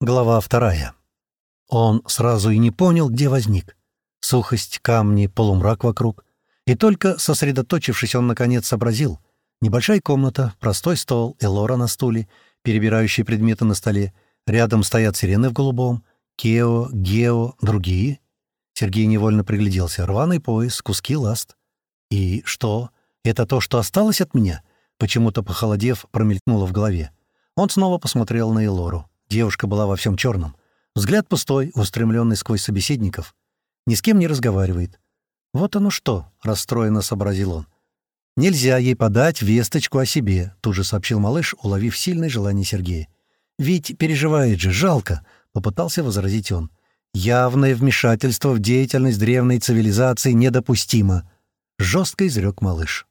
Глава вторая. Он сразу и не понял, где возник. Сухость, камни, полумрак вокруг. И только сосредоточившись, он наконец сообразил. Небольшая комната, простой стол, Элора на стуле, перебирающие предметы на столе. Рядом стоят сирены в голубом, Кео, Гео, другие. Сергей невольно пригляделся. Рваный пояс, куски ласт. И что? Это то, что осталось от меня? Почему-то, похолодев, промелькнуло в голове. Он снова посмотрел на Элору. Девушка была во всем черном. Взгляд пустой, устремленный сквозь собеседников. Ни с кем не разговаривает. «Вот оно что!» — расстроенно сообразил он. «Нельзя ей подать весточку о себе», — тут же сообщил малыш, уловив сильное желание Сергея. «Ведь переживает же, жалко», — попытался возразить он. «Явное вмешательство в деятельность древней цивилизации недопустимо», — жестко изрек малыш.